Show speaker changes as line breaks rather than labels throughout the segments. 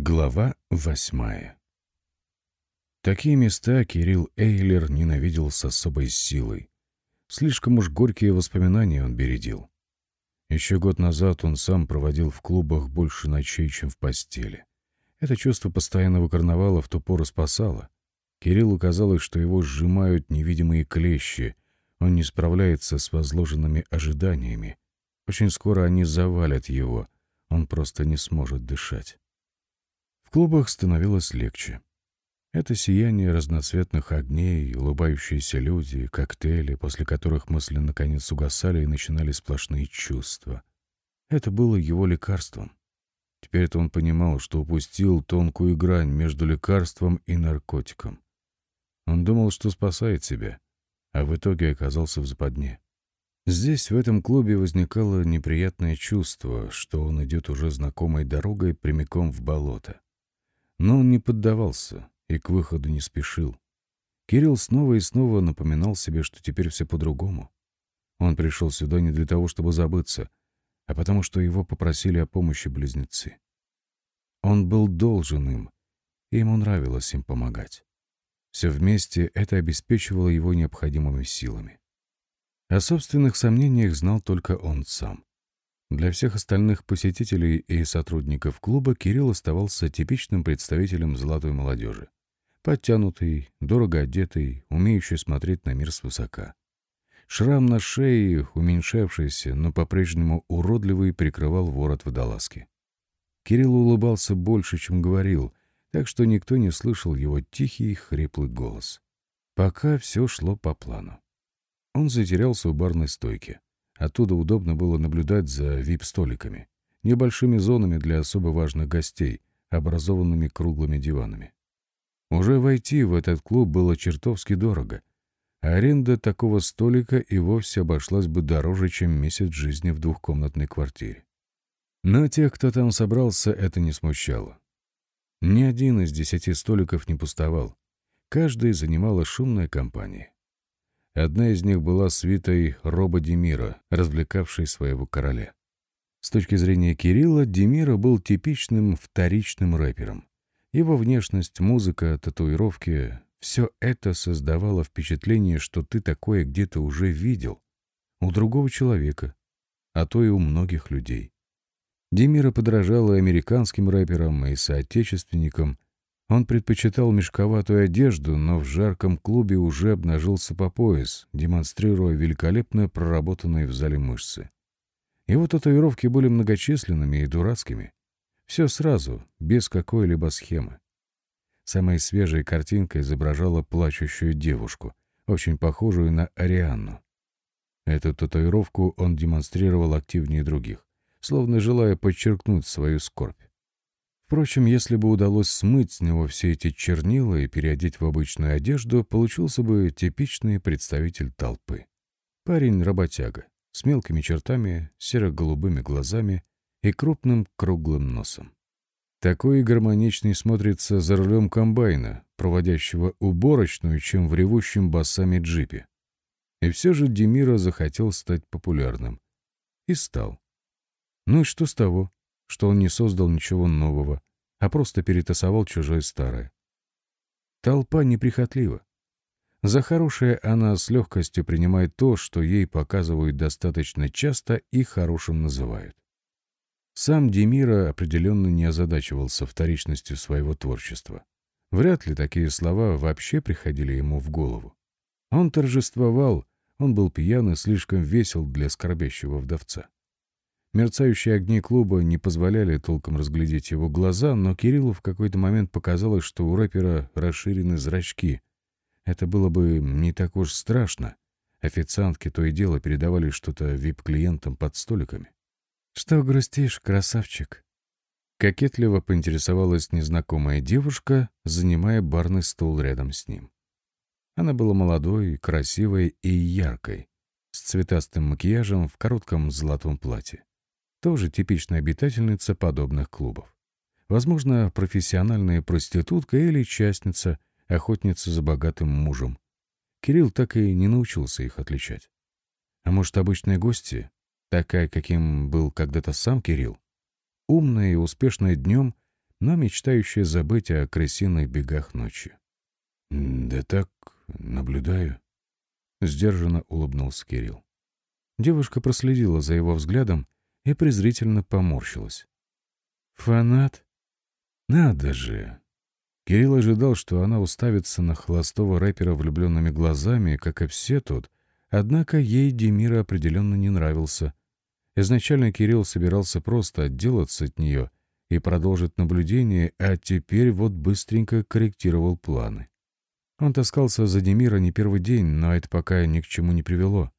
Глава восьмая Такие места Кирилл Эйлер ненавидел с особой силой. Слишком уж горькие воспоминания он бередил. Еще год назад он сам проводил в клубах больше ночей, чем в постели. Это чувство постоянного карнавала в ту пору спасало. Кириллу казалось, что его сжимают невидимые клещи, он не справляется с возложенными ожиданиями. Очень скоро они завалят его, он просто не сможет дышать. В клубах становилось легче. Это сияние разноцветных огней, улыбающиеся люди, коктейли, после которых мысли наконец угасали и начинали сплошные чувства. Это было его лекарством. Теперь-то он понимал, что упустил тонкую грань между лекарством и наркотиком. Он думал, что спасает себя, а в итоге оказался в западне. Здесь, в этом клубе, возникало неприятное чувство, что он идет уже знакомой дорогой прямиком в болото. Но он не поддавался и к выходу не спешил. Кирилл снова и снова напоминал себе, что теперь все по-другому. Он пришел сюда не для того, чтобы забыться, а потому что его попросили о помощи близнецы. Он был должен им, и ему нравилось им помогать. Все вместе это обеспечивало его необходимыми силами. О собственных сомнениях знал только он сам. Для всех остальных посетителей и сотрудников клуба Кирилл оставался типичным представителем золотой молодежи. Подтянутый, дорого одетый, умеющий смотреть на мир свысока. Шрам на шее, уменьшавшийся, но по-прежнему уродливый, прикрывал ворот водолазки. Кирилл улыбался больше, чем говорил, так что никто не слышал его тихий, хриплый голос. Пока все шло по плану. Он затерялся у барной стойки. Оттуда удобно было наблюдать за вип-столиками, небольшими зонами для особо важных гостей, образованными круглыми диванами. Уже войти в этот клуб было чертовски дорого, а аренда такого столика и вовсе обошлась бы дороже, чем месяц жизни в двухкомнатной квартире. Но тех, кто там собрался, это не смущало. Ни один из десяти столиков не пустовал. Каждый занимала шумная компания. Одна из них была свитой Роба Демира, развлекавшей своего короля. С точки зрения Кирилла, Демира был типичным вторичным рэпером. Его внешность, музыка, татуировки — все это создавало впечатление, что ты такое где-то уже видел. У другого человека, а то и у многих людей. Демира подражала американским рэперам и соотечественникам, он предпочитал мешковатую одежду, но в жарком клубе уже обнажился по пояс, демонстрируя великолепно проработанные в зале мышцы. Его татуировки были многочисленными и дурацкими. Все сразу, без какой-либо схемы. Самая свежая картинка изображала плачущую девушку, очень похожую на Арианну. Эту татуировку он демонстрировал активнее других, словно желая подчеркнуть свою скорбь. Впрочем, если бы удалось смыть с него все эти чернила и переодеть в обычную одежду, получился бы типичный представитель толпы. Парень-работяга, с мелкими чертами, серо-голубыми глазами и крупным круглым носом. Такой гармоничный смотрится за рулем комбайна, проводящего уборочную, чем в ревущем басами джипе. И все же Демира захотел стать популярным. И стал. Ну и что с того? Что он не создал ничего нового, а просто перетасовал чужое старое. Толпа неприхотлива. За хорошее она с легкостью принимает то, что ей показывают достаточно часто и хорошим называют. Сам Демира определенно не озадачивался вторичностью своего творчества. Вряд ли такие слова вообще приходили ему в голову. Он торжествовал, он был пьян и слишком весел для скорбящего вдовца. Мерцающие огни клуба не позволяли толком разглядеть его глаза, но Кириллу в какой-то момент показалось, что у рэпера расширены зрачки. Это было бы не так уж страшно. Официантки то и дело передавали что-то вип-клиентам под столиками. «Что грустишь, красавчик?» Кокетливо поинтересовалась незнакомая девушка, занимая барный стол рядом с ним. Она была молодой, красивой и яркой, с цветастым макияжем в коротком золотом платье тоже типичная обитательница подобных клубов. Возможно, профессиональная проститутка или частница, охотница за богатым мужем. Кирилл так и не научился их отличать. А может, обычные гости, такая, каким был когда-то сам Кирилл? Умная и успешная днем, но мечтающая забыть о крысиных бегах ночи. «Да так, наблюдаю», — сдержанно улыбнулся Кирилл. Девушка проследила за его взглядом и презрительно поморщилась. «Фанат? Надо же!» Кирилл ожидал, что она уставится на холостого рэпера влюбленными глазами, как и все тут, однако ей Демира определенно не нравился. Изначально Кирилл собирался просто отделаться от нее и продолжить наблюдение, а теперь вот быстренько корректировал планы. Он таскался за Демира не первый день, но это пока ни к чему не привело.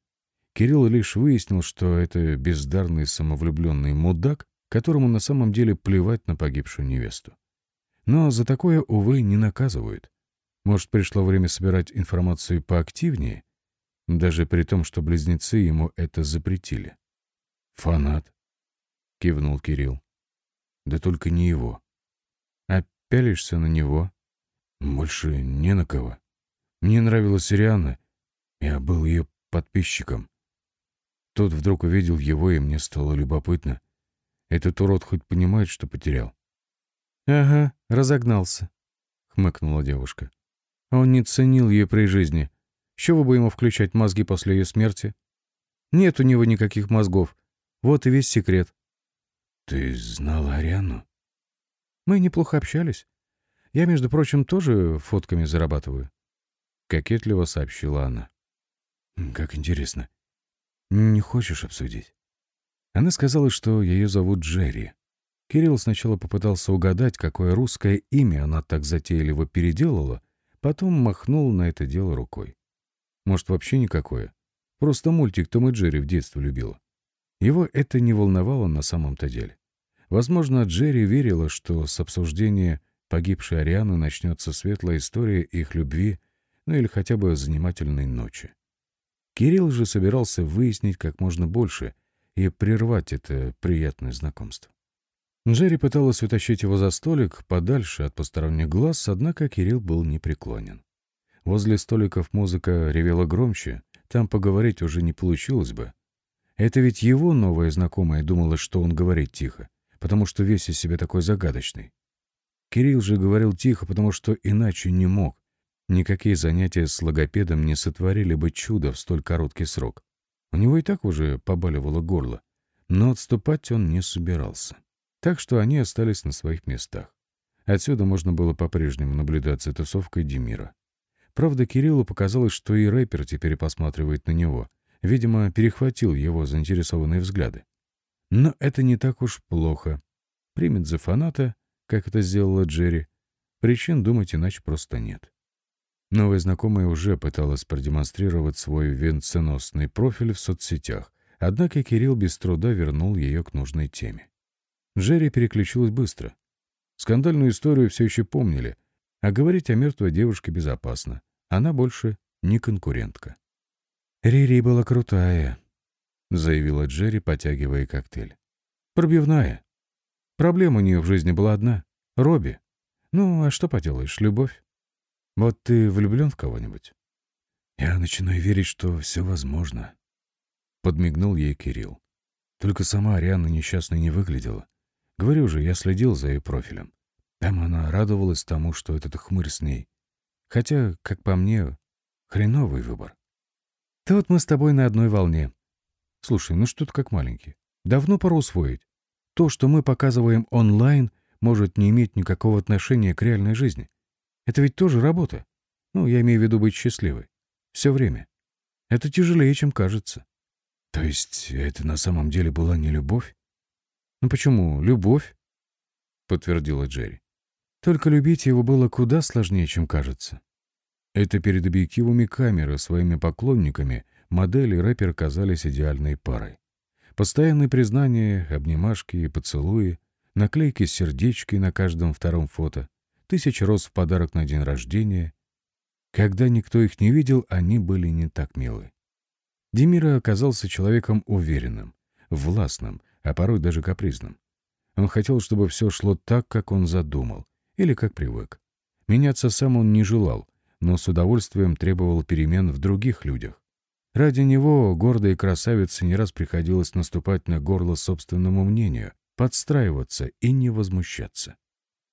Кирилл лишь выяснил, что это бездарный самовлюбленный мудак, которому на самом деле плевать на погибшую невесту. Но за такое, увы, не наказывают. Может, пришло время собирать информацию поактивнее, даже при том, что близнецы ему это запретили. «Фанат», — кивнул Кирилл. «Да только не его. Опялишься на него. Больше не на кого. Мне нравилась Риана, я был ее подписчиком. Тот вдруг увидел его, и мне стало любопытно. Этот урод хоть понимает, что потерял? — Ага, разогнался, — хмыкнула девушка. Он не ценил ее при жизни. Чего бы ему включать мозги после ее смерти? Нет у него никаких мозгов. Вот и весь секрет. — Ты знала Ариану? — Мы неплохо общались. Я, между прочим, тоже фотками зарабатываю. Кокетливо сообщила она. — Как интересно. Не хочешь обсудить? Она сказала, что ее зовут Джерри. Кирилл сначала попытался угадать, какое русское имя она так затейливо переделала, потом махнул на это дело рукой. Может, вообще никакое. Просто мультик Том и Джерри в детстве любила. Его это не волновало на самом-то деле. Возможно, Джерри верила, что с обсуждения погибшей Арианы начнется светлая история их любви, ну или хотя бы занимательной ночи. Кирилл же собирался выяснить как можно больше и прервать это приятное знакомство. Джерри пыталась утащить его за столик подальше от посторонних глаз, однако Кирилл был непреклонен. Возле столиков музыка ревела громче, там поговорить уже не получилось бы. Это ведь его новая знакомая думала, что он говорит тихо, потому что весь из себя такой загадочный. Кирилл же говорил тихо, потому что иначе не мог, Никакие занятия с логопедом не сотворили бы чудо в столь короткий срок. У него и так уже побаливало горло, но отступать он не собирался. Так что они остались на своих местах. Отсюда можно было по-прежнему наблюдать за тусовкой Демира. Правда, Кириллу показалось, что и рэпер теперь посматривает на него. Видимо, перехватил его заинтересованные взгляды. Но это не так уж плохо. Примет за фаната, как это сделала Джерри. Причин думать иначе просто нет. Новая знакомая уже пыталась продемонстрировать свой венценосный профиль в соцсетях, однако Кирилл без труда вернул ее к нужной теме. Джерри переключилась быстро. Скандальную историю все еще помнили, а говорить о мертвой девушке безопасно. Она больше не конкурентка. «Рири была крутая», — заявила Джерри, потягивая коктейль. «Пробивная. Проблема у нее в жизни была одна — Робби. Ну, а что поделаешь, любовь. Вот ты влюблен в кого-нибудь? Я начинаю верить, что все возможно. Подмигнул ей Кирилл. Только сама Ариана несчастной не выглядела. Говорю же, я следил за ее профилем. Там она радовалась тому, что этот хмырь с ней. Хотя, как по мне, хреновый выбор. Тут мы с тобой на одной волне. Слушай, ну что ты как маленький? Давно пора усвоить. То, что мы показываем онлайн, может не иметь никакого отношения к реальной жизни. Это ведь тоже работа. Ну, я имею в виду быть счастливой. Все время. Это тяжелее, чем кажется. То есть это на самом деле была не любовь? Ну почему? Любовь? Подтвердила Джерри. Только любить его было куда сложнее, чем кажется. Это перед объективами камеры своими поклонниками модели и рэпер казались идеальной парой. Постоянные признания, обнимашки и поцелуи, наклейки с сердечки на каждом втором фото — тысяч роз в подарок на день рождения. Когда никто их не видел, они были не так милы. Демира оказался человеком уверенным, властным, а порой даже капризным. Он хотел, чтобы все шло так, как он задумал, или как привык. Меняться сам он не желал, но с удовольствием требовал перемен в других людях. Ради него, гордой красавице, не раз приходилось наступать на горло собственному мнению, подстраиваться и не возмущаться.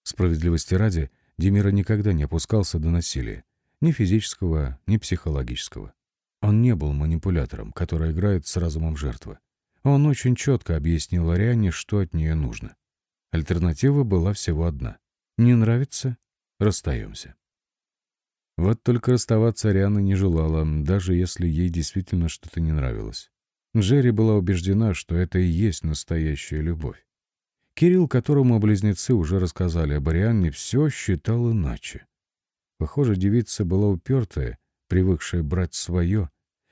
Справедливости ради, Демира никогда не опускался до насилия, ни физического, ни психологического. Он не был манипулятором, который играет с разумом жертвы. Он очень четко объяснил Ариане, что от нее нужно. Альтернатива была всего одна. Не нравится — расстаемся. Вот только расставаться Ариана не желала, даже если ей действительно что-то не нравилось. Джерри была убеждена, что это и есть настоящая любовь. Кирилл, которому близнецы уже рассказали об Арианне, все считал иначе. Похоже, девица была упертая, привыкшая брать свое.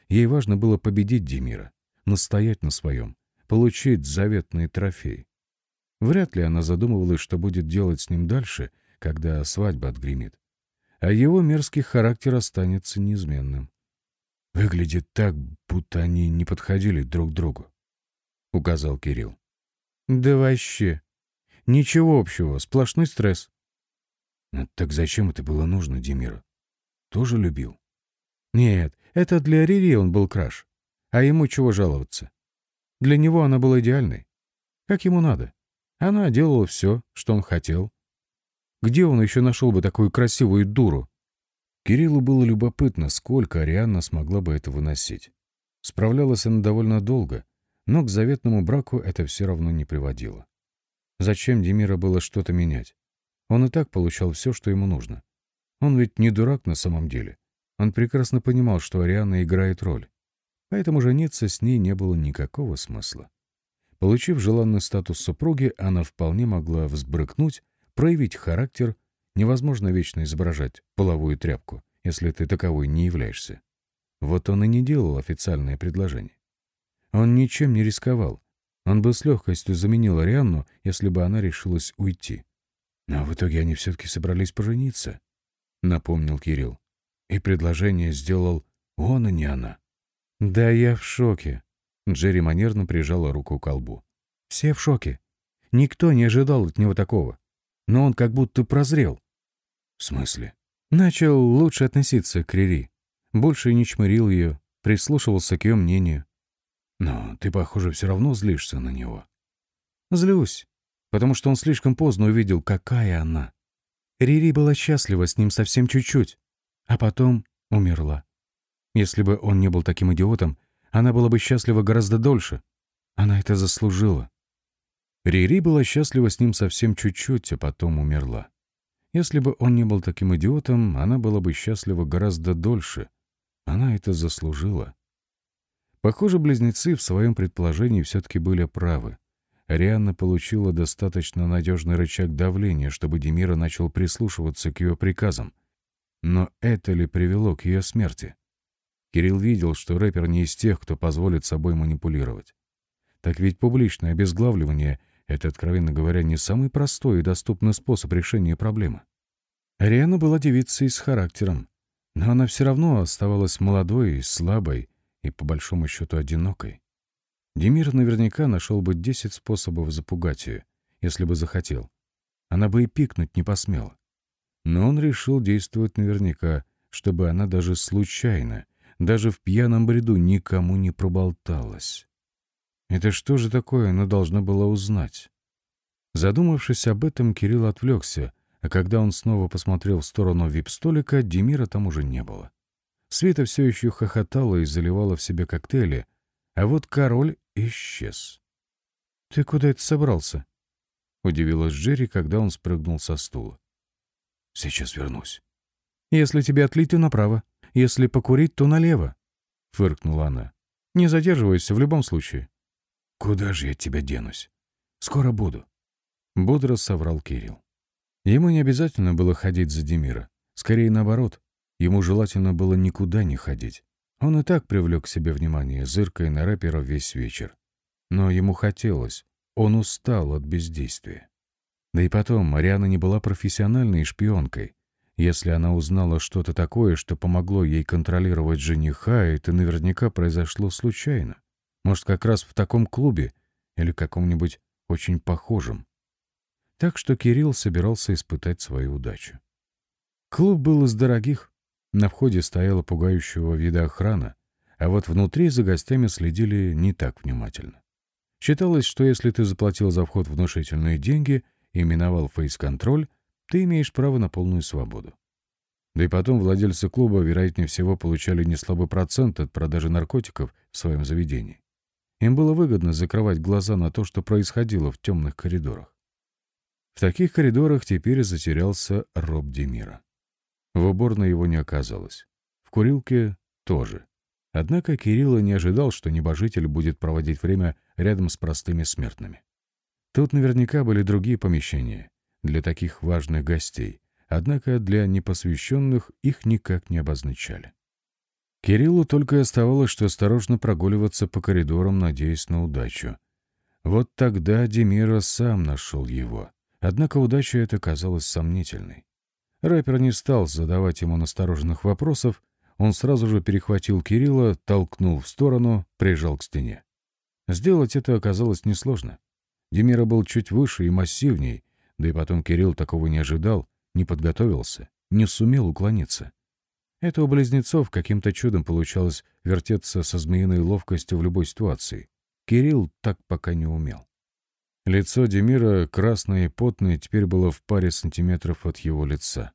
Ей важно было победить Демира, настоять на своем, получить заветный трофей. Вряд ли она задумывалась, что будет делать с ним дальше, когда свадьба отгремит. А его мерзкий характер останется неизменным. «Выглядит так, будто они не подходили друг другу», — указал Кирилл. «Да вообще. Ничего общего, сплошной стресс». «Ну, так зачем это было нужно Демиру? Тоже любил?» «Нет, это для Рири он был краш. А ему чего жаловаться? Для него она была идеальной. Как ему надо. Она делала все, что он хотел. Где он еще нашел бы такую красивую дуру? Кириллу было любопытно, сколько Арианна смогла бы это выносить. Справлялась она довольно долго, но к заветному браку это все равно не приводило. Зачем Демира было что-то менять? Он и так получал все, что ему нужно. Он ведь не дурак на самом деле. Он прекрасно понимал, что Арианна играет роль. Поэтому жениться с ней не было никакого смысла. Получив желанный статус супруги, она вполне могла взбрыкнуть, проявить характер. Невозможно вечно изображать половую тряпку, если ты таковой не являешься. Вот он и не делал официальное предложение. Он ничем не рисковал. Он бы с легкостью заменил Арианну, если бы она решилась уйти. Но в итоге они все-таки собрались пожениться, — напомнил Кирилл. И предложение сделал он, а не она. «Да я в шоке», Джерри манерно прижала руку к колбу. «Все в шоке. Никто не ожидал от него такого. Но он как будто прозрел». «В смысле?» Начал лучше относиться к Рири. Больше не чмырил ее, прислушивался к ее мнению. «Но ты, похоже, все равно злишься на него». «Злюсь, потому что он слишком поздно увидел, какая она. Рири была счастлива с ним совсем чуть-чуть, а потом умерла. Если бы он не был таким идиотом, она была бы счастлива гораздо дольше. Она это заслужила. Рири была счастлива с ним совсем чуть-чуть, а потом умерла. Если бы он не был таким идиотом, она была бы счастлива гораздо дольше. Она это заслужила. Похоже, близнецы в своем предположении все-таки были правы. Арианна получила достаточно надежный рычаг давления, чтобы Демира начал прислушиваться к ее приказам. Но это ли привело к ее смерти? Кирилл видел, что рэпер не из тех, кто позволит собой манипулировать. Так ведь публичное обезглавливание — это, откровенно говоря, не самый простой и доступный способ решения проблемы. Ариана была девицей с характером, но она все равно оставалась молодой, слабой и, по большому счету, одинокой. Демир наверняка нашел бы десять способов запугать ее, если бы захотел. Она бы и пикнуть не посмела. Но он решил действовать наверняка, чтобы она даже случайно даже в пьяном бреду никому не проболталась. Это что же такое она должна была узнать? Задумавшись об этом, Кирилл отвлекся, а когда он снова посмотрел в сторону вип-столика, Демира там уже не было. Света все еще хохотала и заливала в себе коктейли, а вот король исчез. — Ты куда это собрался? — удивилась Джерри, когда он спрыгнул со стула. — Сейчас вернусь. — Если тебе отлить, то направо. Если покурить, то налево, — фыркнула она. — Не задерживайся в любом случае. — Куда же я тебя денусь? Скоро буду. Бодро соврал Кирилл. Ему не обязательно было ходить за Демира. Скорее наоборот. Ему желательно было никуда не ходить. Он и так привлек к себе внимание, зыркая на рэпера весь вечер. Но ему хотелось. Он устал от бездействия. Да и потом, Мариана не была профессиональной шпионкой. Если она узнала что-то такое, что помогло ей контролировать жениха, это наверняка произошло случайно. Может, как раз в таком клубе или каком-нибудь очень похожем. Так что Кирилл собирался испытать свою удачу. Клуб был из дорогих. На входе стояла пугающего вида охрана, а вот внутри за гостями следили не так внимательно. Считалось, что если ты заплатил за вход внушительные деньги и миновал фейс-контроль, ты имеешь право на полную свободу. Да и потом владельцы клуба, вероятнее всего, получали неслабый процент от продажи наркотиков в своем заведении. Им было выгодно закрывать глаза на то, что происходило в темных коридорах. В таких коридорах теперь затерялся Роб Демира. В уборной его не оказалось. В курилке тоже. Однако Кирилла не ожидал, что небожитель будет проводить время рядом с простыми смертными. Тут наверняка были другие помещения для таких важных гостей, однако для непосвященных их никак не обозначали. Кириллу только оставалось, что осторожно прогуливаться по коридорам, надеясь на удачу. Вот тогда Демира сам нашел его. Однако удача эта казалась сомнительной. Рэпер не стал задавать ему настороженных вопросов, он сразу же перехватил Кирилла, толкнул в сторону, прижал к стене. Сделать это оказалось несложно. Демира был чуть выше и массивней, да и потом Кирилл такого не ожидал, не подготовился, не сумел уклониться. Это у близнецов каким-то чудом получалось вертеться со змеиной ловкостью в любой ситуации. Кирилл так пока не умел. Лицо Демира, красное и потное, теперь было в паре сантиметров от его лица.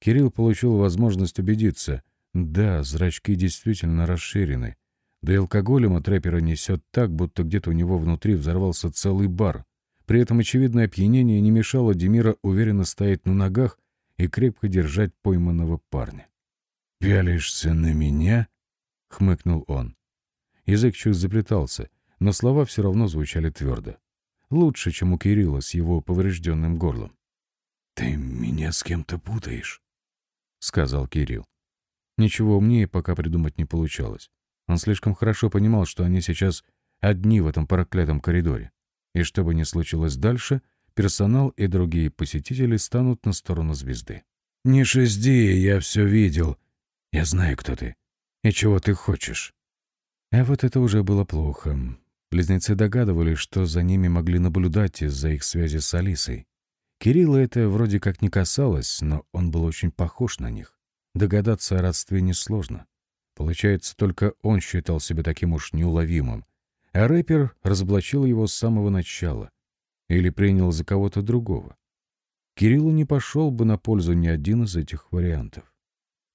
Кирилл получил возможность убедиться — да, зрачки действительно расширены. Да и алкоголем от рэпера несет так, будто где-то у него внутри взорвался целый бар. При этом очевидное опьянение не мешало Демира уверенно стоять на ногах и крепко держать пойманного парня. «Пялишься на меня?» — хмыкнул он. Язык чуть заплетался, но слова все равно звучали твердо. Лучше, чем у Кирилла с его поврежденным горлом. «Ты меня с кем-то путаешь», — сказал Кирилл. Ничего умнее пока придумать не получалось. Он слишком хорошо понимал, что они сейчас одни в этом проклятом коридоре. И что бы ни случилось дальше, персонал и другие посетители станут на сторону звезды. «Не шезди, я все видел. Я знаю, кто ты. И чего ты хочешь». А вот это уже было плохо. Близнецы догадывались, что за ними могли наблюдать из-за их связи с Алисой. Кирилла это вроде как не касалось, но он был очень похож на них. Догадаться о родстве несложно. Получается, только он считал себя таким уж неуловимым, а рэпер разоблачил его с самого начала или принял за кого-то другого. Кириллу не пошел бы на пользу ни один из этих вариантов.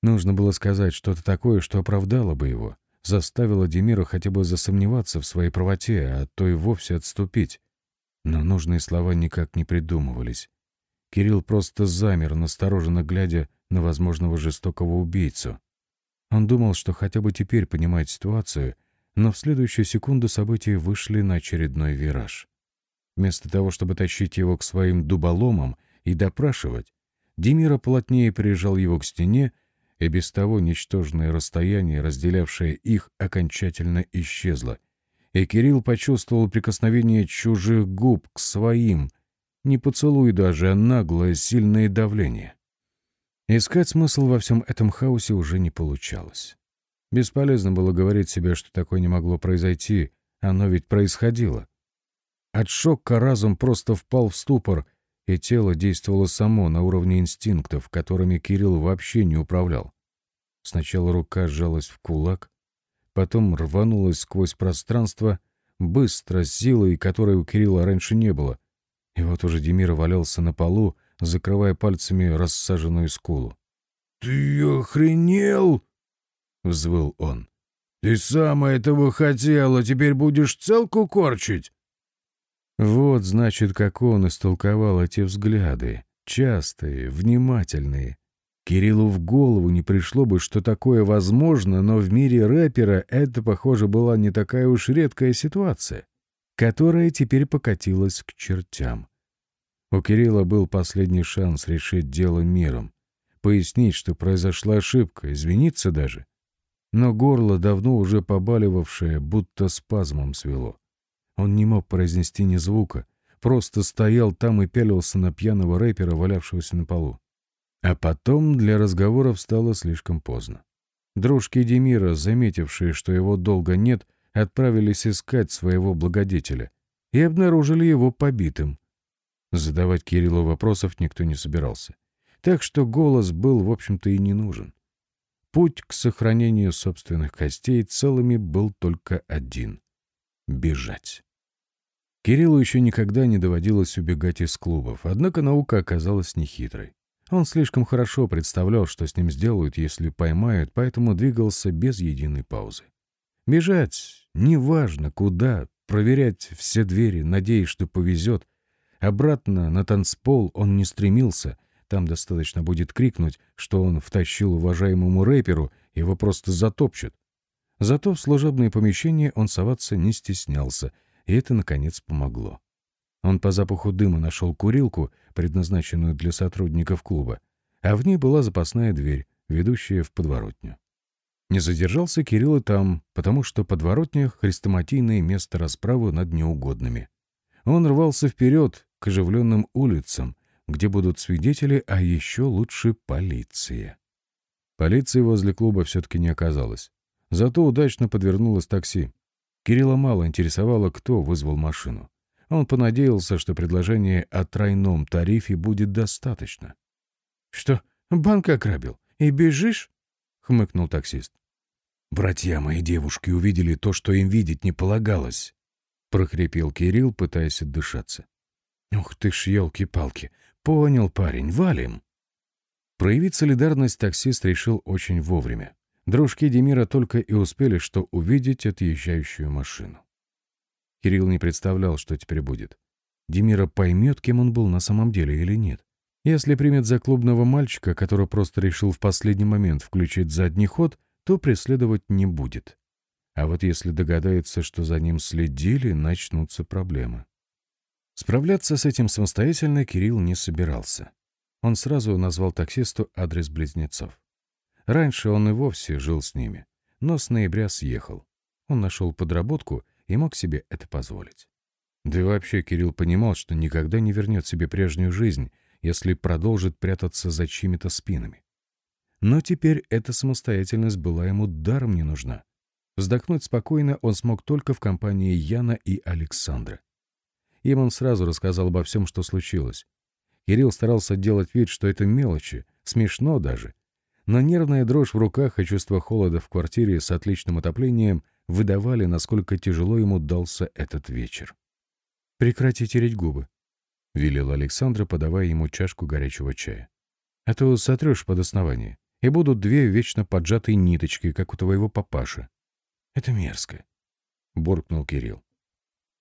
Нужно было сказать что-то такое, что оправдало бы его, заставило Демира хотя бы засомневаться в своей правоте, а то и вовсе отступить. Но нужные слова никак не придумывались. Кирилл просто замер, настороженно глядя на возможного жестокого убийцу. Он думал, что хотя бы теперь понимает ситуацию, но в следующую секунду события вышли на очередной вираж. Вместо того, чтобы тащить его к своим дуболомам и допрашивать, Демира плотнее прижал его к стене, и без того ничтожное расстояние, разделявшее их, окончательно исчезло. И Кирилл почувствовал прикосновение чужих губ к своим, не поцелуй даже, а наглое, сильное давление. Искать смысл во всем этом хаосе уже не получалось. Бесполезно было говорить себе, что такое не могло произойти, оно ведь происходило. От шока разум просто впал в ступор, и тело действовало само на уровне инстинктов, которыми Кирилл вообще не управлял. Сначала рука сжалась в кулак, потом рванулась сквозь пространство, быстро, с силой, которой у Кирилла раньше не было. И вот уже Демир валялся на полу, закрывая пальцами рассаженную скулу. «Ты охренел?» — взвыл он. «Ты сам этого хотел, а теперь будешь целку корчить?» Вот, значит, как он истолковал эти взгляды. Частые, внимательные. Кириллу в голову не пришло бы, что такое возможно, но в мире рэпера это, похоже, была не такая уж редкая ситуация, которая теперь покатилась к чертям. У Кирилла был последний шанс решить дело миром, пояснить, что произошла ошибка, извиниться даже. Но горло, давно уже побаливавшее, будто спазмом свело. Он не мог произнести ни звука, просто стоял там и пялился на пьяного рэпера, валявшегося на полу. А потом для разговоров стало слишком поздно. Дружки Демира, заметившие, что его долго нет, отправились искать своего благодетеля и обнаружили его побитым. Задавать Кириллу вопросов никто не собирался. Так что голос был, в общем-то, и не нужен. Путь к сохранению собственных костей целыми был только один — бежать. Кириллу еще никогда не доводилось убегать из клубов, однако наука оказалась нехитрой. Он слишком хорошо представлял, что с ним сделают, если поймают, поэтому двигался без единой паузы. Бежать, неважно куда, проверять все двери, надеясь, что повезет. Обратно на танцпол он не стремился, там достаточно будет крикнуть, что он втащил уважаемому рэперу, его просто затопчут. Зато в служебное помещение он соваться не стеснялся — и это, наконец, помогло. Он по запаху дыма нашел курилку, предназначенную для сотрудников клуба, а в ней была запасная дверь, ведущая в подворотню. Не задержался Кирилл и там, потому что подворотня — хрестоматийное место расправы над неугодными. Он рвался вперед к оживленным улицам, где будут свидетели, а еще лучше полиция. Полиции возле клуба все-таки не оказалось. Зато удачно подвернулось такси. Кирилла мало интересовало, кто вызвал машину. Он понадеялся, что предложение о тройном тарифе будет достаточно. — Что, банк ограбил? И бежишь? — хмыкнул таксист. — Братья мои девушки увидели то, что им видеть не полагалось, — прохрипел Кирилл, пытаясь отдышаться. — Ух ты ж, елки-палки! Понял, парень, валим! Проявить солидарность таксист решил очень вовремя. Дружки Демира только и успели что увидеть отъезжающую машину. Кирилл не представлял, что теперь будет. Демира поймет, кем он был на самом деле или нет. Если примет за клубного мальчика, который просто решил в последний момент включить задний ход, то преследовать не будет. А вот если догадается, что за ним следили, начнутся проблемы. Справляться с этим самостоятельно Кирилл не собирался. Он сразу назвал таксисту адрес близнецов. Раньше он и вовсе жил с ними, но с ноября съехал. Он нашел подработку и мог себе это позволить. Да и вообще Кирилл понимал, что никогда не вернет себе прежнюю жизнь, если продолжит прятаться за чьими-то спинами. Но теперь эта самостоятельность была ему даром не нужна. Вздохнуть спокойно он смог только в компании Яна и Александра. Им он сразу рассказал обо всем, что случилось. Кирилл старался делать вид, что это мелочи, смешно даже, но нервная дрожь в руках и чувство холода в квартире с отличным отоплением выдавали, насколько тяжело ему дался этот вечер. «Прекрати тереть губы», — велела Александра, подавая ему чашку горячего чая. «А то сотрешь под основание, и будут две вечно поджатые ниточки, как у твоего папаши». «Это мерзко», — буркнул Кирилл.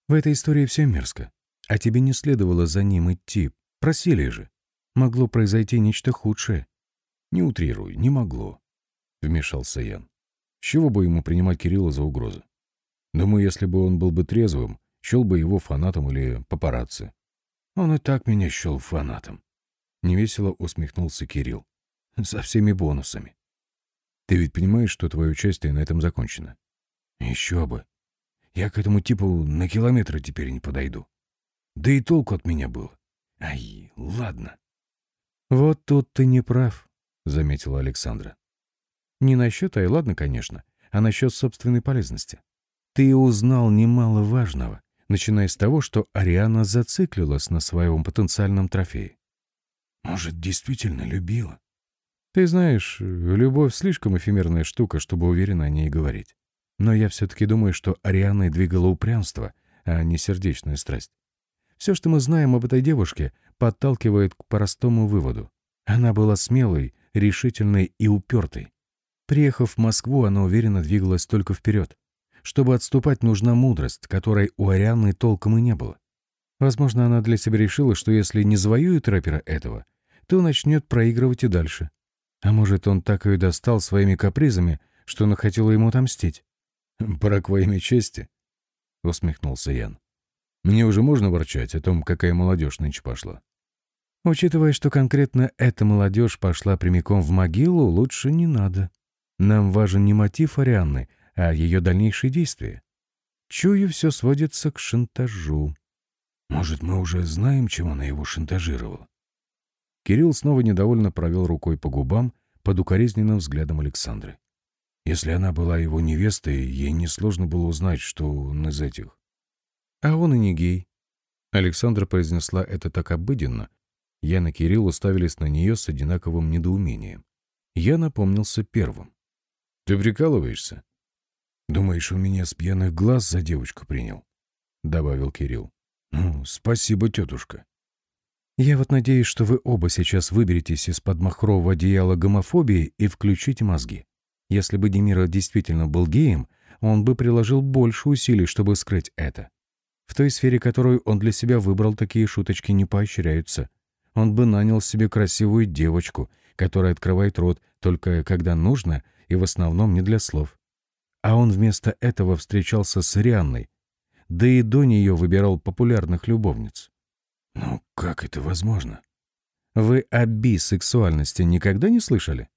«В этой истории все мерзко. А тебе не следовало за ним идти. Просили же. Могло произойти нечто худшее. Не утрируй, не могло, — вмешался Ян. С чего бы ему принимать Кирилла за угрозы? Думаю, если бы он был бы трезвым, счел бы его фанатом или папарацци. Он и так меня счел фанатом. Невесело усмехнулся Кирилл. Со всеми бонусами. Ты ведь понимаешь, что твое участие на этом закончено? Еще бы. Я к этому типу на километры теперь не подойду. Да и толку от меня было. Ай, ладно. Вот тут ты не прав, — заметила Александра. «Не насчет Айладна, конечно, а насчет собственной полезности. Ты узнал немало важного, начиная с того, что Ариана зациклилась на своем потенциальном трофее. Может, действительно любила? Ты знаешь, любовь слишком эфемерная штука, чтобы уверенно о ней говорить. Но я все-таки думаю, что Арианой двигало упрямство, а не сердечная страсть. Все, что мы знаем об этой девушке, подталкивает к простому выводу. Она была смелой, решительной и упертой. Приехав в Москву, она уверенно двигалась только вперед. Чтобы отступать, нужна мудрость, которой у Арианы толком и не было. Возможно, она для себя решила, что если не завоюет рэпера этого, то начнет проигрывать и дальше. А может, он так ее достал своими капризами, что она хотела ему отомстить? «Брак во имя чести?» — усмехнулся Ян. «Мне уже можно ворчать о том, какая молодежь нынче пошла?» Учитывая, что конкретно эта молодежь пошла прямиком в могилу, лучше не надо. Нам важен не мотив Арианны, а ее дальнейшие действия. Чую, все сводится к шантажу. Может, мы уже знаем, чем она его шантажировала? Кирилл снова недовольно провел рукой по губам под укоризненным взглядом Александры. Если она была его невестой, ей несложно было узнать, что он из этих. А он и не гей. Александра произнесла это так обыденно, Ян и Кирилл уставились на нее с одинаковым недоумением. Я напомнился первым. «Ты прикалываешься?» «Думаешь, у меня с пьяных глаз за девочку принял?» — добавил Кирилл. Ну, спасибо, тетушка.
Я вот надеюсь, что вы оба сейчас выберетесь из-под махрового одеяла гомофобии и включите мозги. Если бы Демира действительно был геем, он бы приложил больше усилий, чтобы скрыть это. В той сфере, которую он для себя выбрал, такие шуточки не поощряются. Он бы нанял себе красивую девочку, которая открывает рот только когда нужно и в основном не для слов. А он вместо этого встречался с Рианной, да и до нее выбирал популярных любовниц.
Ну, как это возможно?
Вы о бисексуальности никогда не слышали?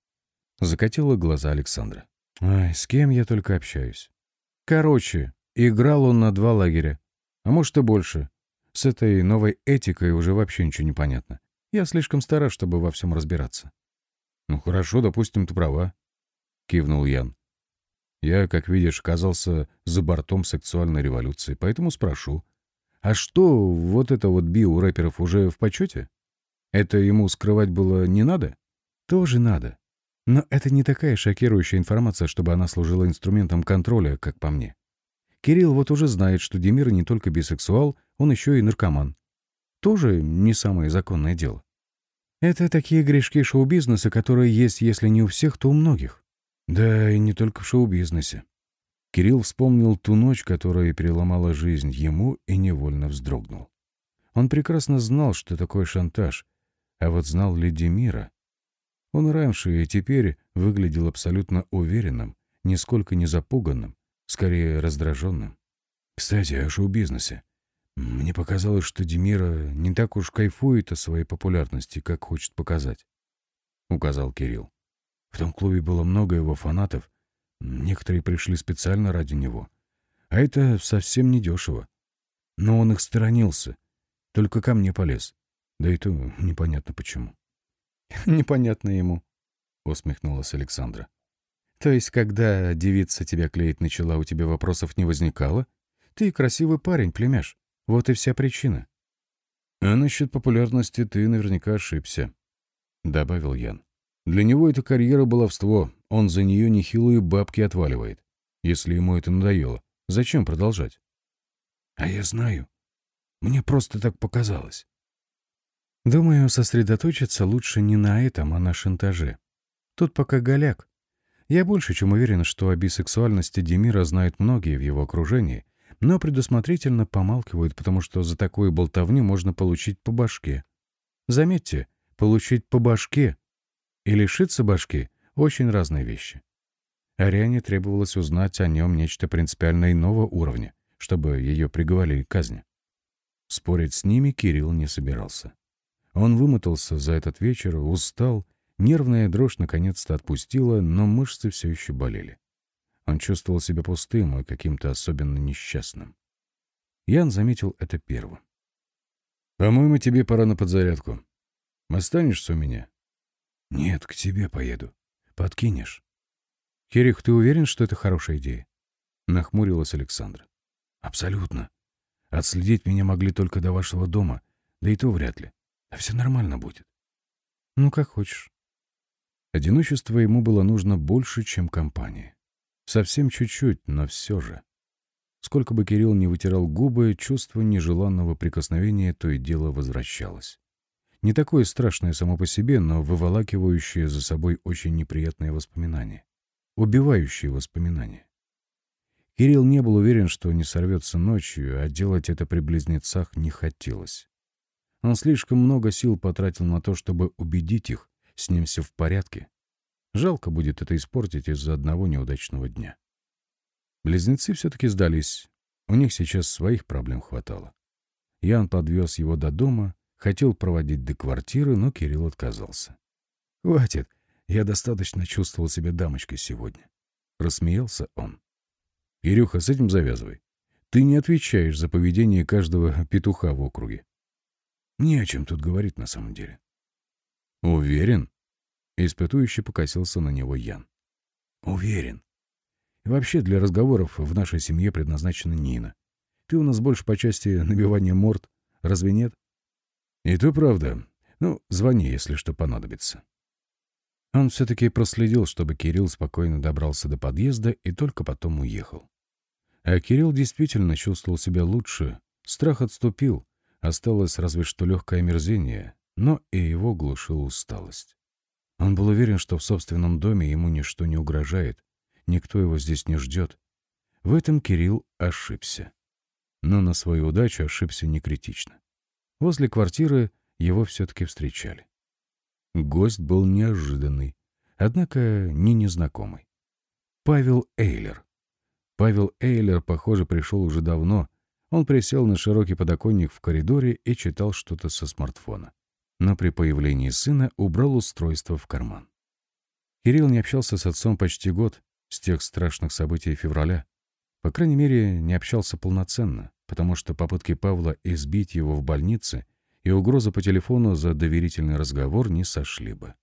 Закатила глаза Александра. Ай, с кем я только общаюсь. Короче, играл он на два лагеря. А может и больше. С этой новой этикой уже вообще ничего не понятно. Я слишком стара, чтобы во всем разбираться.
Ну хорошо, допустим, ты права. Кивнул Ян. Я, как видишь, оказался за бортом сексуальной революции, поэтому спрошу. А что, вот это вот би у рэперов уже в почете? Это ему скрывать было не надо?
Тоже надо. Но это не такая шокирующая информация, чтобы она служила инструментом контроля, как по мне. Кирилл вот уже знает, что Демир не только бисексуал, он еще и наркоман. Тоже не самое законное дело. Это такие грешки шоу-бизнеса, которые есть, если не у всех, то у многих.
Да, и не только в шоу-бизнесе. Кирилл вспомнил ту ночь, которая переломала жизнь ему и невольно вздрогнул. Он прекрасно знал, что такое шантаж, а вот знал ли Демира? Он раньше и теперь выглядел абсолютно уверенным, нисколько не запуганным, скорее раздраженным. Кстати, о шоу-бизнесе. Мне показалось, что Демира не так уж кайфует о своей популярности, как хочет показать, — указал Кирилл. В том клубе было много его фанатов, некоторые пришли специально ради него. А это совсем не дешево. Но он их сторонился, только ко мне полез. Да и то непонятно почему.
Непонятно ему, усмехнулась Александра. То есть, когда девица тебя клеить начала, у тебя вопросов не возникало? Ты красивый парень, племяш. Вот и вся причина.
А насчет популярности ты наверняка ошибся, добавил Ян. Для него эта карьера баловство, он за нее нехилые бабки отваливает. Если ему это надоело, зачем продолжать? А я знаю. Мне просто так показалось.
Думаю, сосредоточиться лучше не на этом, а на шантаже. Тут пока голяк. Я больше чем уверен, что о бисексуальности Демира знают многие в его окружении, но предусмотрительно помалкивают, потому что за такую болтовню можно получить по башке. Заметьте, получить по башке и лишиться башки — очень разные вещи. Ариане требовалось узнать о нем нечто принципиально иного уровня, чтобы ее приговорили к казни. Спорить с ними Кирилл не собирался. Он вымотался за этот вечер, устал, нервная дрожь наконец-то отпустила, но мышцы все еще болели. Он чувствовал себя пустым и каким-то особенно несчастным. Ян заметил это первым. «По-моему, тебе пора на подзарядку. Останешься у меня?» «Нет, к тебе поеду. Подкинешь». «Кирих, ты уверен, что это хорошая идея?» Нахмурилась Александра.
«Абсолютно. Отследить меня могли только до вашего дома, да и то вряд ли. А все нормально будет.
Ну, как хочешь.
Одиночество ему было нужно больше, чем компания. Совсем чуть-чуть, но все же. Сколько бы Кирилл не вытирал губы, чувство нежеланного прикосновения то и дело возвращалось. Не такое страшное само по себе, но выволакивающее за собой очень неприятные воспоминания. Убивающие воспоминания. Кирилл не был уверен, что не сорвется ночью, а делать это при близнецах не хотелось. Он слишком много сил потратил на то, чтобы убедить их, с ним все в порядке. Жалко будет это испортить из-за одного неудачного дня. Близнецы все-таки сдались. У них сейчас своих проблем хватало. Ян подвез его до дома, хотел проводить до квартиры, но Кирилл отказался. «Хватит, я достаточно чувствовал себя дамочкой сегодня». Рассмеялся он. «Кирюха, с этим завязывай. Ты не отвечаешь за поведение каждого петуха в округе. Не о чем тут говорить на самом деле. Уверен? Испытующий покосился на него Ян. Уверен. И вообще для разговоров в нашей семье предназначена Нина. Ты у нас больше по части набивания морд, разве нет? И то правда. Ну, звони, если что понадобится. Он все-таки проследил, чтобы Кирилл спокойно добрался до подъезда и только потом уехал. А Кирилл действительно чувствовал себя лучше, Страх отступил, осталось разве что легкое омерзение, но и его глушила усталость. Он был уверен, что в собственном доме ему ничто не угрожает, никто его здесь не ждет. В этом Кирилл ошибся. Но на свою удачу ошибся не критично. Возле квартиры его все-таки встречали. Гость был неожиданный, однако не незнакомый. Павел Эйлер. Павел Эйлер, похоже, пришел уже давно. Он присел на широкий подоконник в коридоре и читал что-то со смартфона. Но при появлении сына убрал устройство в карман. Кирилл не общался с отцом почти год, с тех страшных событий февраля. По крайней мере, не общался полноценно, потому что попытки Павла избить его в больнице и угроза по телефону за доверительный разговор не сошли бы.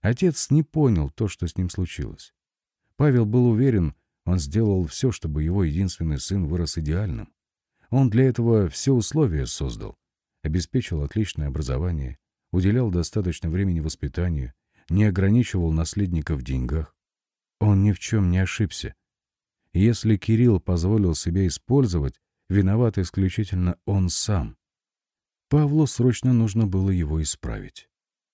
Отец не понял то, что с ним случилось. Павел был уверен, он сделал все, чтобы его единственный сын вырос идеальным. Он для этого все условия создал, обеспечил отличное образование, уделял достаточно времени воспитанию, не ограничивал наследника в деньгах. Он ни в чем не ошибся. Если Кирилл позволил себя использовать, виноват исключительно он сам. Павлу срочно нужно было его исправить.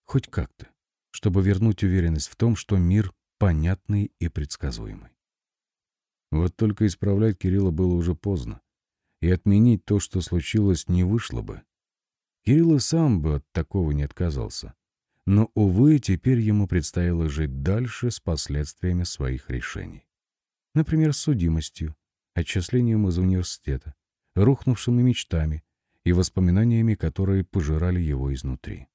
Хоть как-то, чтобы вернуть уверенность в том, что мир понятный и предсказуемый. Вот только исправлять Кирилла было уже поздно, и отменить то, что случилось, не вышло бы. Кирилл и сам бы от такого не отказался. Но, увы, теперь ему предстояло жить дальше с последствиями своих решений. Например, с судимостью, отчислением из университета, рухнувшими мечтами, и воспоминаниями, которые пожирали его изнутри.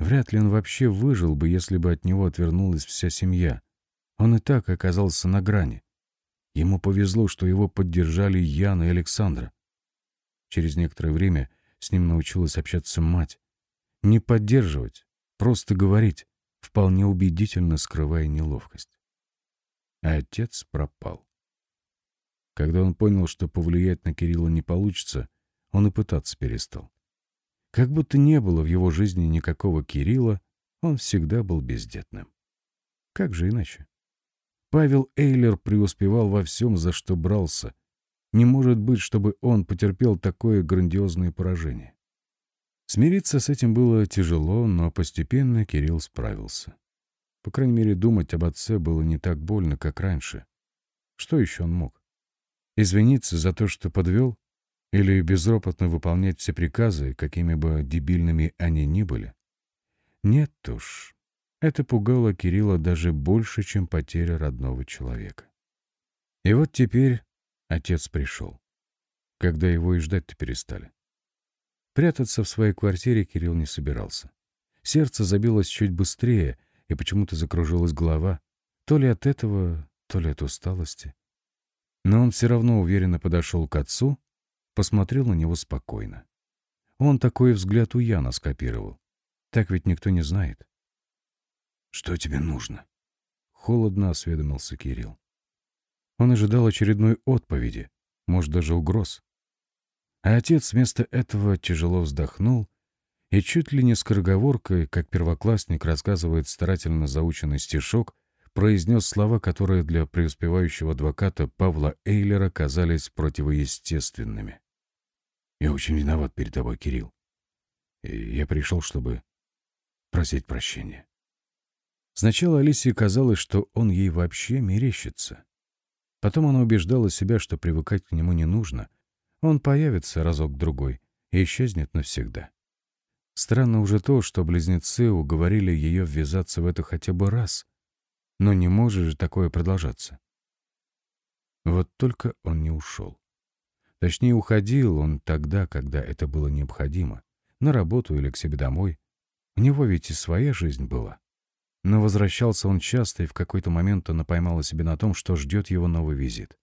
Вряд ли он вообще выжил бы, если бы от него отвернулась вся семья. Он и так оказался на грани. Ему повезло, что его поддержали Яна и Александра. Через некоторое время с ним научилась общаться мать. Не поддерживать, просто говорить, вполне убедительно скрывая неловкость. А отец пропал. Когда он понял, что повлиять на Кирилла не получится, он и пытаться перестал. Как будто не было в его жизни никакого Кирилла, он всегда был бездетным. Как же иначе? Павел Эйлер преуспевал во всем, за что брался. Не может быть, чтобы он потерпел такое грандиозное поражение. Смириться с этим было тяжело, но постепенно Кирилл справился. По крайней мере, думать об отце было не так больно, как раньше. Что еще он мог? Извиниться за то, что подвел? Или безропотно выполнять все приказы, какими бы дебильными они ни были? Нет уж. Это пугало Кирилла даже больше, чем потеря родного человека. И вот теперь отец пришел, когда его и ждать-то перестали. Прятаться в своей квартире Кирилл не собирался. Сердце забилось чуть быстрее, и почему-то закружилась голова, то ли от этого, то ли от усталости. Но он все равно уверенно подошел к отцу посмотрел на него спокойно. Он такой взгляд у Яна скопировал. Так ведь никто не знает. «Что тебе нужно?» Холодно осведомился Кирилл. Он ожидал очередной отповеди, может, даже угроз. А отец вместо этого тяжело вздохнул и чуть ли не скороговоркой, как первоклассник рассказывает старательно заученный стишок, произнес слова, которые для преуспевающего адвоката Павла Эйлера казались противоестественными. Я очень виноват перед тобой, Кирилл. И я пришел, чтобы просить прощения. Сначала Алисе казалось, что он ей вообще мерещится. Потом она убеждала себя, что привыкать к нему не нужно. Он появится разок-другой и исчезнет навсегда. Странно уже то, что близнецы уговорили ее ввязаться в это хотя бы раз. Но не может же такое продолжаться. Вот только он не ушел. Точнее, уходил он тогда, когда это было необходимо. На работу или к себе домой. У него ведь и своя жизнь была. Но возвращался он часто, и в какой-то момент она поймала себя на том, что ждет его новый визит.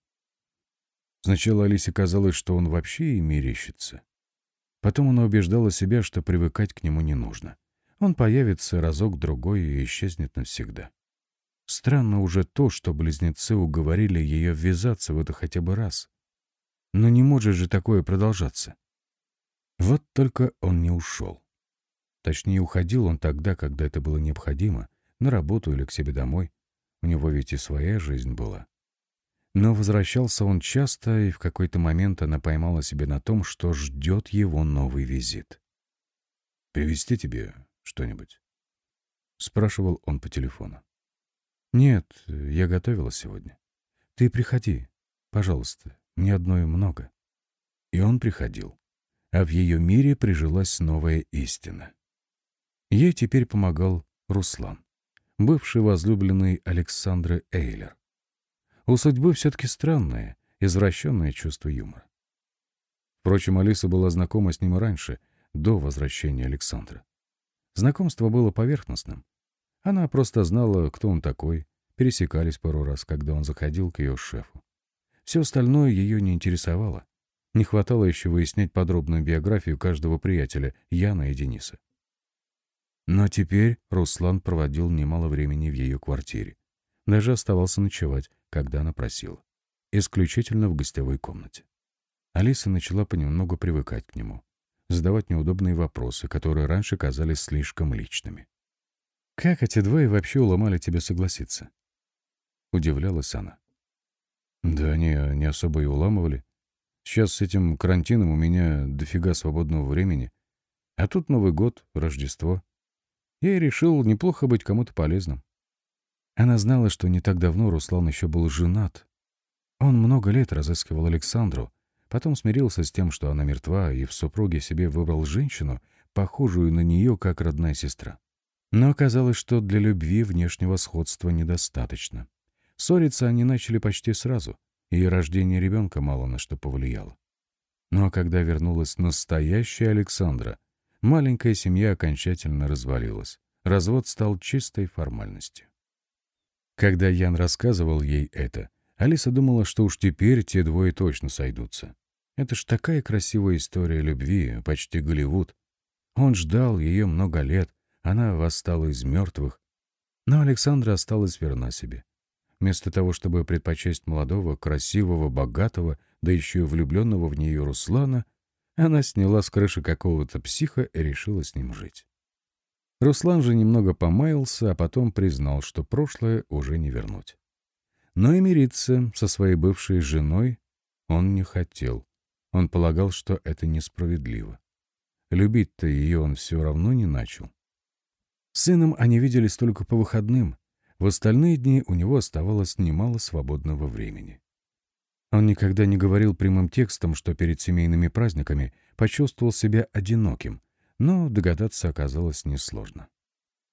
Сначала Алисе казалось, что он вообще и мерещится. Потом она убеждала себя, что привыкать к нему не нужно. Он появится разок-другой и исчезнет навсегда. Странно уже то, что близнецы уговорили ее ввязаться в это хотя бы раз. Но не может же такое продолжаться. Вот только он не ушел. Точнее, уходил он тогда, когда это было необходимо, на работу или к себе домой. У него ведь и своя жизнь была.
Но возвращался он часто, и в какой-то момент она поймала себя на том, что ждет его новый визит.
«Привезти тебе что-нибудь?» — спрашивал он по телефону.
«Нет, я готовила сегодня. Ты приходи, пожалуйста, мне одной много».
И он приходил, а в ее мире прижилась новая истина.
Ей теперь помогал Руслан, бывший возлюбленный Александры Эйлер. У судьбы все-таки странное, извращенное чувство юмора. Впрочем, Алиса была знакома с ним раньше, до возвращения Александра. Знакомство было поверхностным. Она просто знала, кто он такой, пересекались пару раз, когда он заходил к ее шефу. Все остальное ее не интересовало. Не хватало еще выяснять подробную биографию каждого приятеля, Яна и Дениса. Но теперь Руслан проводил немало времени в ее квартире. Даже оставался ночевать, когда она просила. Исключительно в гостевой комнате. Алиса начала понемногу привыкать к нему, задавать неудобные вопросы, которые раньше казались слишком личными. «Как эти двое вообще уломали тебя согласиться?» Удивлялась она.
«Да они не особо и уламывали. Сейчас с этим карантином у меня дофига свободного времени. А тут Новый год, Рождество. Я и решил неплохо быть кому-то полезным.
Она знала, что не так давно Руслан еще был женат. Он много лет разыскивал Александру, потом смирился с тем, что она мертва, и в супруге себе выбрал женщину, похожую на нее, как родная сестра. Но оказалось, что для любви внешнего сходства недостаточно. Ссориться они начали почти сразу, и рождение ребенка мало на что повлияло. Ну а когда вернулась настоящая Александра, маленькая семья окончательно развалилась. Развод стал чистой формальностью. Когда Ян рассказывал ей это, Алиса думала, что уж теперь те двое точно сойдутся. Это ж такая красивая история любви, почти Голливуд. Он ждал ее много лет, она восстала из мертвых. Но Александра осталась верна себе. Вместо того, чтобы предпочесть молодого, красивого, богатого, да еще и влюбленного в нее Руслана, она сняла с крыши какого-то психа и решила с ним жить. Руслан же немного помаялся, а потом признал, что прошлое уже не вернуть. Но и мириться со своей бывшей женой он не хотел. Он полагал, что это несправедливо. Любить-то ее он все равно не начал. С сыном они виделись только по выходным. В остальные дни у него оставалось немало свободного времени. Он никогда не говорил прямым текстом, что перед семейными праздниками почувствовал себя одиноким, но догадаться оказалось несложно.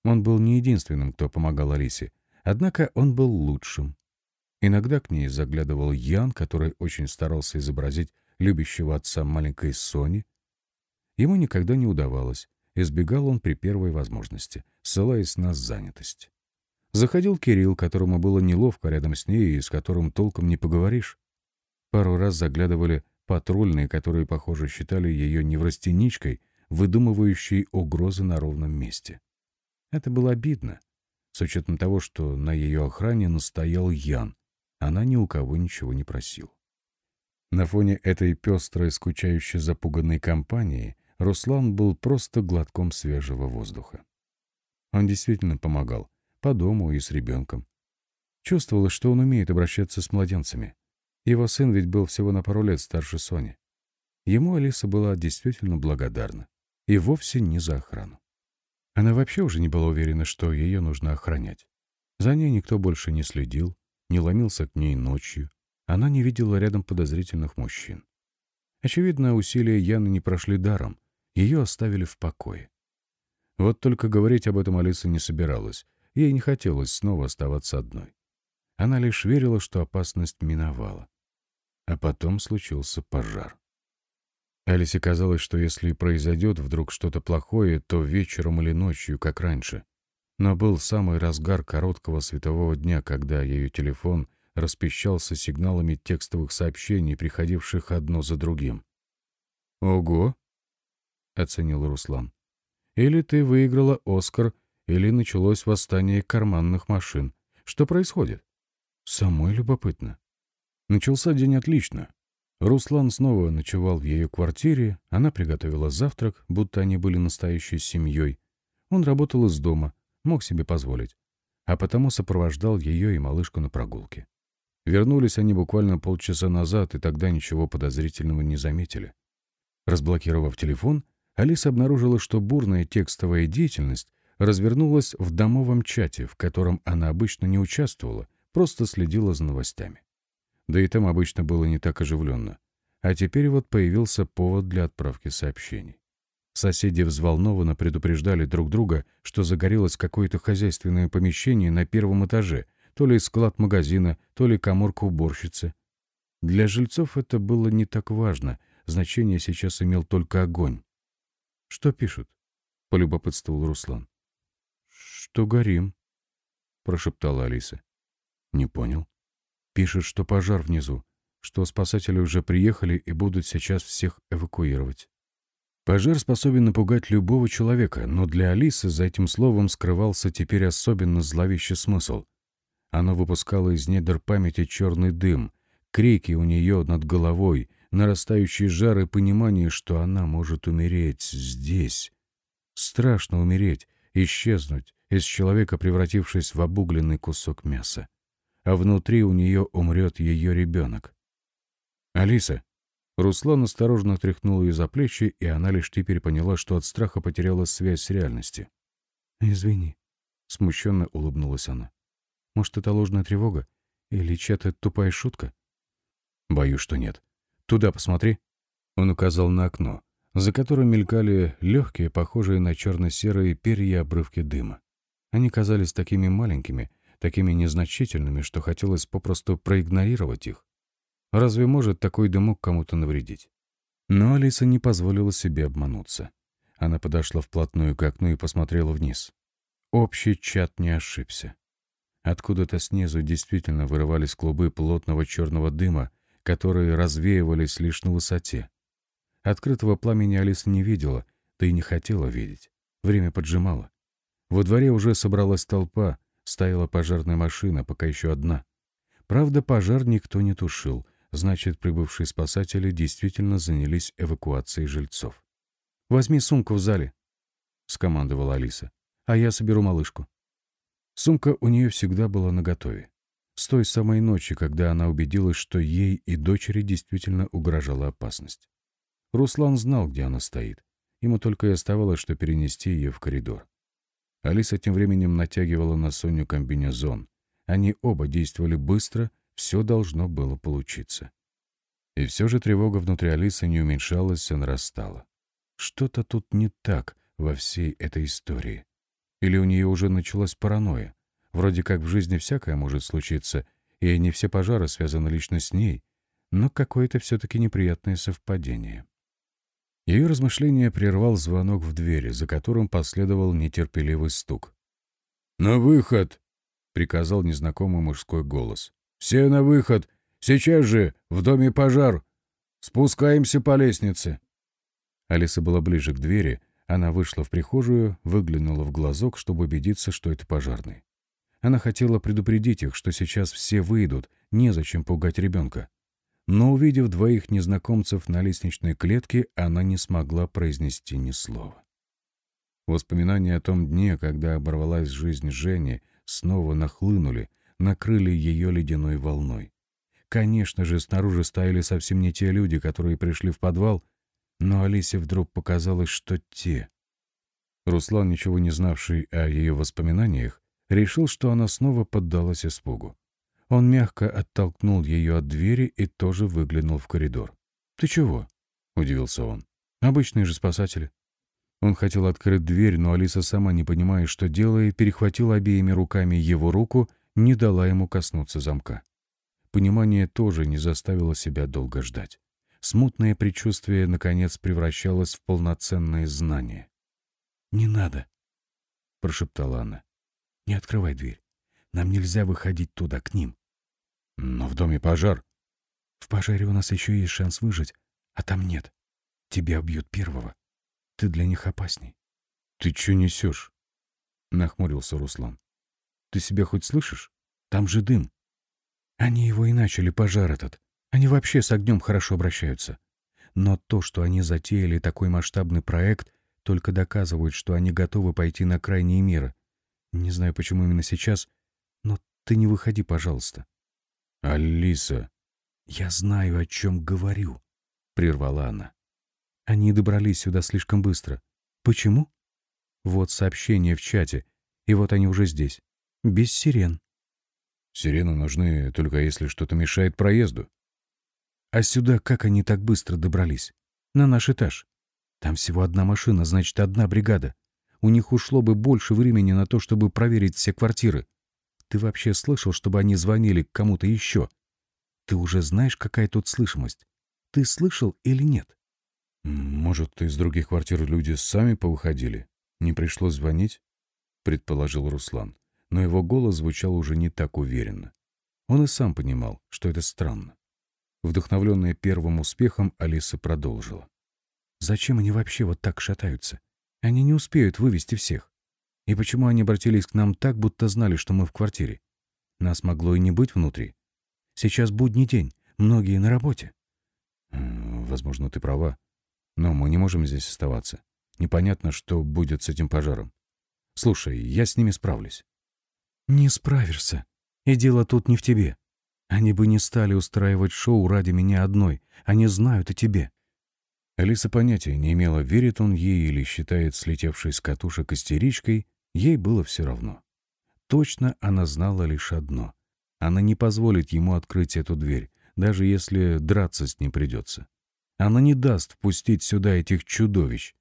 Он был не единственным, кто помогал Алисе, однако он был лучшим. Иногда к ней заглядывал Ян, который очень старался изобразить любящего отца маленькой Сони. Ему никогда не удавалось, избегал он при первой возможности, ссылаясь на занятость. Заходил Кирилл, которому было неловко рядом с ней и с которым толком не поговоришь. Пару раз заглядывали патрульные, которые, похоже, считали ее неврастеничкой, выдумывающей угрозы на ровном месте. Это было обидно, с учетом того, что на ее охране настоял Ян. Она ни у кого ничего не просил. На фоне этой пестрой, скучающей, запуганной компании Руслан был просто глотком свежего воздуха. Он действительно помогал, по дому и с ребенком. Чувствовалось, что он умеет обращаться с младенцами. Его сын ведь был всего на пару лет старше Сони. Ему Алиса была действительно благодарна. И вовсе не за охрану. Она вообще уже не была уверена, что ее нужно охранять. За ней никто больше не следил, не ломился к ней ночью. Она не видела рядом подозрительных мужчин. Очевидно, усилия Яны не прошли даром. Ее оставили в покое. Вот только говорить об этом Алиса не собиралась. Ей не хотелось снова оставаться одной. Она лишь верила, что опасность миновала. А потом случился пожар. Алисе казалось, что если произойдет вдруг что-то плохое, то вечером или ночью, как раньше. Но был самый разгар короткого светового дня, когда ее телефон распищался сигналами текстовых сообщений, приходивших одно за другим. «Ого!» — оценил Руслан. «Или ты выиграла Оскар, или началось восстание карманных машин. Что происходит?» Самой любопытно. Начался день отлично. Руслан снова ночевал в ее квартире, она приготовила завтрак, будто они были настоящей семьей. Он работал из дома, мог себе позволить, а потому сопровождал ее и малышку на прогулке.
Вернулись они буквально полчаса назад, и тогда ничего подозрительного не заметили. Разблокировав телефон, Алиса обнаружила, что бурная текстовая деятельность развернулась в домовом чате, в котором она обычно не участвовала, просто следила за новостями. Да и там обычно было не так оживленно. А теперь вот появился повод для отправки сообщений. Соседи взволнованно предупреждали друг друга, что загорелось какое-то хозяйственное помещение на первом этаже, то ли склад магазина, то ли коморка уборщицы. Для жильцов это было не так важно, значение сейчас имел только огонь. «Что пишут?» — полюбопытствовал Руслан. «Что горим», — прошептала Алиса. «Не понял. Пишут, что пожар внизу, что спасатели уже приехали и будут сейчас всех эвакуировать». Пожар способен напугать любого человека, но для Алисы за этим словом скрывался теперь особенно зловещий смысл. Оно выпускало из недр памяти черный дым, крики у нее над головой, нарастающий жар и понимание, что она может умереть здесь. Страшно умереть, исчезнуть, из человека превратившись в обугленный кусок мяса. А внутри у нее умрет ее ребенок. «Алиса!» Руслан осторожно тряхнул ее за плечи, и она лишь теперь поняла, что от страха потеряла связь с реальностью. «Извини», — смущенно улыбнулась она. «Может, это ложная тревога? Или чья-то тупая шутка?» «Боюсь, что нет. Туда посмотри». Он указал на окно, за которым мелькали легкие, похожие на черно-серые перья обрывки дыма. Они казались такими маленькими, такими незначительными, что хотелось попросту проигнорировать их. Разве может такой дымок кому-то навредить? Но Алиса не позволила себе обмануться. Она подошла вплотную к окну и посмотрела вниз. Общий чат не ошибся. Откуда-то снизу действительно вырывались клубы плотного черного дыма, которые развеивались лишь на высоте. Открытого пламени Алиса не видела, да и не хотела видеть. Время поджимало. Во дворе уже собралась толпа, стояла пожарная машина, пока еще одна. Правда, пожар никто не тушил, значит, прибывшие спасатели действительно занялись эвакуацией жильцов. «Возьми сумку в зале», — скомандовала Алиса, — «а я соберу малышку». Сумка у нее всегда была наготове. С той самой ночи, когда она убедилась, что ей и дочери действительно угрожала опасность. Руслан знал, где она стоит. Ему только и оставалось, что перенести ее в коридор. Алиса тем временем натягивала на Соню комбинезон. Они оба действовали быстро, все должно было получиться. И все же тревога внутри Алисы не уменьшалась, а нарастала. Что-то тут не так во всей этой истории. Или у нее уже началась паранойя. Вроде как в жизни всякое может случиться, и не все пожары связаны лично с ней, но какое-то все-таки неприятное совпадение. Ее размышление прервал звонок в двери, за которым последовал нетерпеливый стук. «На выход!» — приказал незнакомый мужской голос. «Все на выход! Сейчас же! В доме пожар! Спускаемся по лестнице!» Алиса была ближе к двери. Она вышла в прихожую, выглянула в глазок, чтобы убедиться, что это пожарный. Она хотела предупредить их, что сейчас все выйдут, незачем пугать ребенка но, увидев двоих незнакомцев на лестничной клетке, она не смогла произнести ни слова. Воспоминания о том дне, когда оборвалась жизнь Жени, снова нахлынули, накрыли ее ледяной волной. Конечно же, снаружи стояли совсем не те люди, которые пришли в подвал, но Алисе вдруг показалось, что те. Руслан, ничего не знавший о ее воспоминаниях, решил, что она снова поддалась испугу. Он мягко оттолкнул ее от двери и тоже выглянул в коридор. «Ты чего?» — удивился он. «Обычные же спасатели». Он хотел открыть дверь, но Алиса, сама не понимая, что делает, перехватила обеими руками его руку, не дала ему коснуться замка. Понимание тоже не заставило себя долго ждать. Смутное предчувствие, наконец, превращалось в полноценное знание. «Не надо», — прошептала она. «Не открывай дверь. Нам нельзя выходить туда, к ним. Но в доме пожар. В пожаре у нас еще есть шанс выжить, а там нет. Тебя убьют первого. Ты для них опасней. Ты что несешь? Нахмурился Руслан. Ты себя хоть слышишь? Там же дым. Они его и начали, пожар этот. Они вообще с огнем хорошо обращаются. Но то, что они затеяли такой масштабный проект, только доказывает, что они готовы пойти на крайние меры. Не знаю, почему именно сейчас, но ты не выходи, пожалуйста. «Алиса!»
«Я знаю, о чем говорю», — прервала она. «Они добрались сюда слишком быстро. Почему? Вот сообщение в чате, и вот они уже здесь. Без сирен».
«Сирены нужны только если что-то мешает проезду».
«А сюда как они так быстро добрались? На наш этаж. Там всего одна машина, значит, одна бригада. У них ушло бы больше времени на то, чтобы проверить все квартиры. Ты вообще слышал, чтобы они звонили кому-то еще? Ты уже знаешь, какая тут слышимость? Ты слышал или нет?
Может, из других квартир люди сами повыходили? Не пришлось звонить? Предположил Руслан. Но его голос звучал уже не так уверенно. Он и сам понимал, что это странно. Вдохновленная первым успехом, Алиса продолжила.
«Зачем они вообще вот так шатаются? Они не успеют вывести всех. И почему они обратились к нам так, будто знали, что мы в квартире? Нас могло и не быть внутри. Сейчас будний день, многие на работе.
Возможно, ты права. Но мы не можем здесь оставаться. Непонятно, что будет с этим пожаром. Слушай, я с ними справлюсь.
Не справишься. И дело тут не в тебе. Они бы не стали устраивать шоу ради меня одной. Они знают о тебе.
Алиса понятия не имела, верит он ей или считает слетевшей с катушек истеричкой, ей было все равно. Точно она знала лишь одно. Она не позволит ему открыть эту дверь, даже если драться с ним придется. Она не даст впустить сюда этих чудовищ.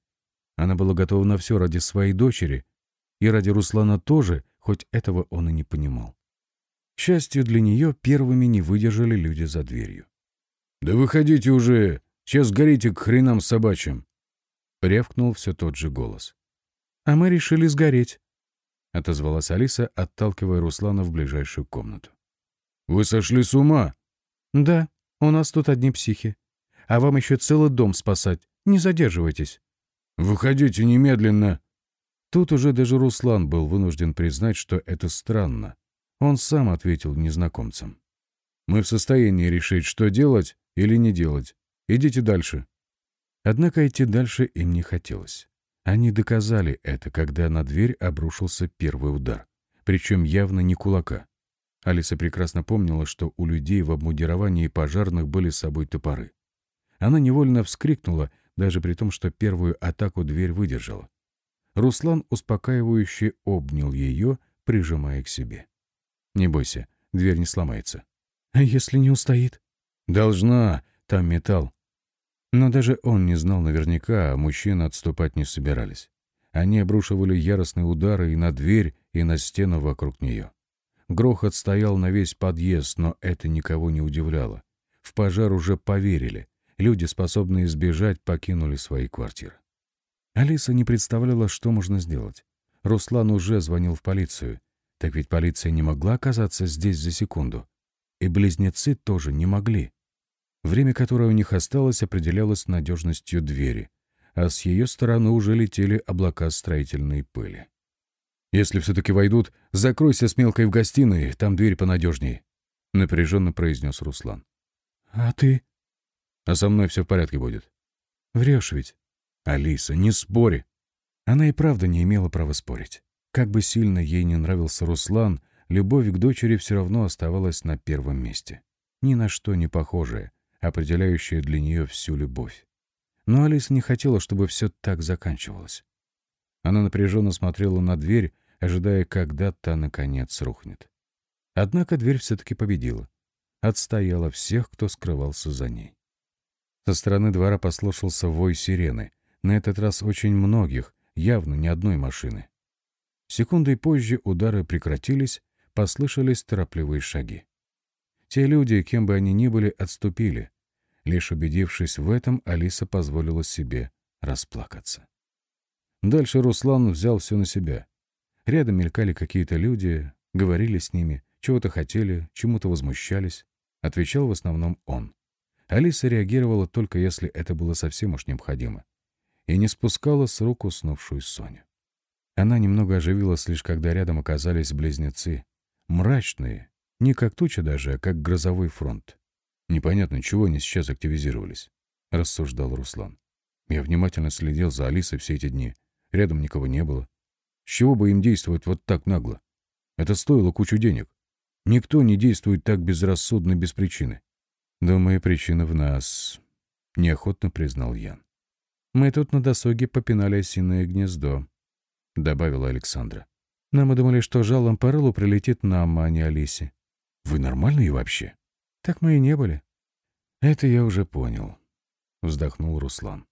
Она была готова на все ради своей дочери, и ради Руслана тоже, хоть этого он и не понимал. К счастью для нее, первыми не выдержали люди за дверью. «Да выходите уже!» Сейчас горите к хренам собачьим!» — рявкнул все тот же голос.
«А мы решили сгореть», —
отозвалась Алиса, отталкивая Руслана в ближайшую комнату. «Вы сошли с ума?»
«Да, у нас тут одни психи. А вам еще целый дом спасать. Не задерживайтесь».
«Выходите немедленно!»
Тут уже даже Руслан был вынужден признать, что это странно. Он сам ответил незнакомцам.
«Мы в состоянии решить, что делать или не делать. Идите дальше».
Однако идти дальше им не хотелось. Они доказали это, когда на дверь обрушился первый удар. Причем явно не кулака. Алиса прекрасно помнила, что у людей в обмундировании пожарных были с собой топоры. Она невольно вскрикнула, даже при том, что первую атаку дверь выдержала. Руслан успокаивающе обнял ее, прижимая к себе. «Не бойся, дверь не сломается». «А если не устоит?»
«Должна, там металл. Но даже он не знал наверняка, а мужчины отступать не собирались. Они обрушивали яростные удары и на дверь, и на стену вокруг нее. Грохот стоял на весь подъезд, но это никого не удивляло. В пожар уже поверили. Люди, способные избежать, покинули свои квартиры. Алиса не представляла, что можно сделать. Руслан уже звонил в полицию. Так ведь полиция не могла оказаться здесь за секунду. И близнецы тоже не могли. Время, которое у них осталось, определялось надежностью двери, а с ее стороны уже летели облака строительной пыли. «Если все-таки войдут, закройся с мелкой в гостиной, там дверь понадежнее», — напряженно произнес Руслан.
«А ты?»
«А со мной все в порядке будет».
«Врешь ведь?»
«Алиса, не спори».
Она и правда не имела права спорить. Как бы сильно ей не нравился Руслан, любовь к дочери все равно оставалась на первом месте. Ни на что не похожая, определяющее для нее всю любовь. Но Алиса не хотела, чтобы все так заканчивалось. Она напряженно смотрела на дверь, ожидая, когда та, наконец, рухнет. Однако дверь все-таки победила. Отстояла всех, кто скрывался за ней. Со стороны двора послышался вой сирены, на этот раз очень многих, явно не одной машины. Секундой позже удары прекратились, послышались торопливые шаги. Те люди, кем бы они ни были, отступили. Лишь убедившись в этом, Алиса позволила себе расплакаться. Дальше Руслан взял все на себя. Рядом мелькали какие-то люди, говорили с ними, чего-то хотели, чему-то возмущались. Отвечал в основном он. Алиса реагировала только если это было совсем уж необходимо. И не спускала с рук уснувшую Соню. Она немного оживилась лишь когда рядом оказались близнецы. Мрачные, не как туча даже, а как грозовой фронт. Непонятно, чего они сейчас активизировались, — рассуждал Руслан. Я внимательно следил за Алисой все эти дни. Рядом никого не было. С чего бы им действовать вот так нагло? Это стоило кучу денег.
Никто не действует так безрассудно без причины.
Думаю, причина в нас, — неохотно признал Ян. Мы тут на досуге попинали осиное гнездо, — добавила Александра. Но мы думали, что жалом по рылу прилетит нам, а не Алисе.
Вы нормальные вообще?
Так мы и не были.
Это я уже понял, — вздохнул Руслан.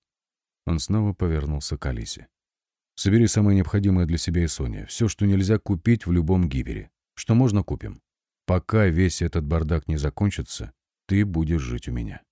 Он снова повернулся к Алисе. Собери самое необходимое для себя и Сони. Все, что нельзя купить в любом гипере. Что можно, купим. Пока весь этот бардак не закончится, ты будешь жить у меня.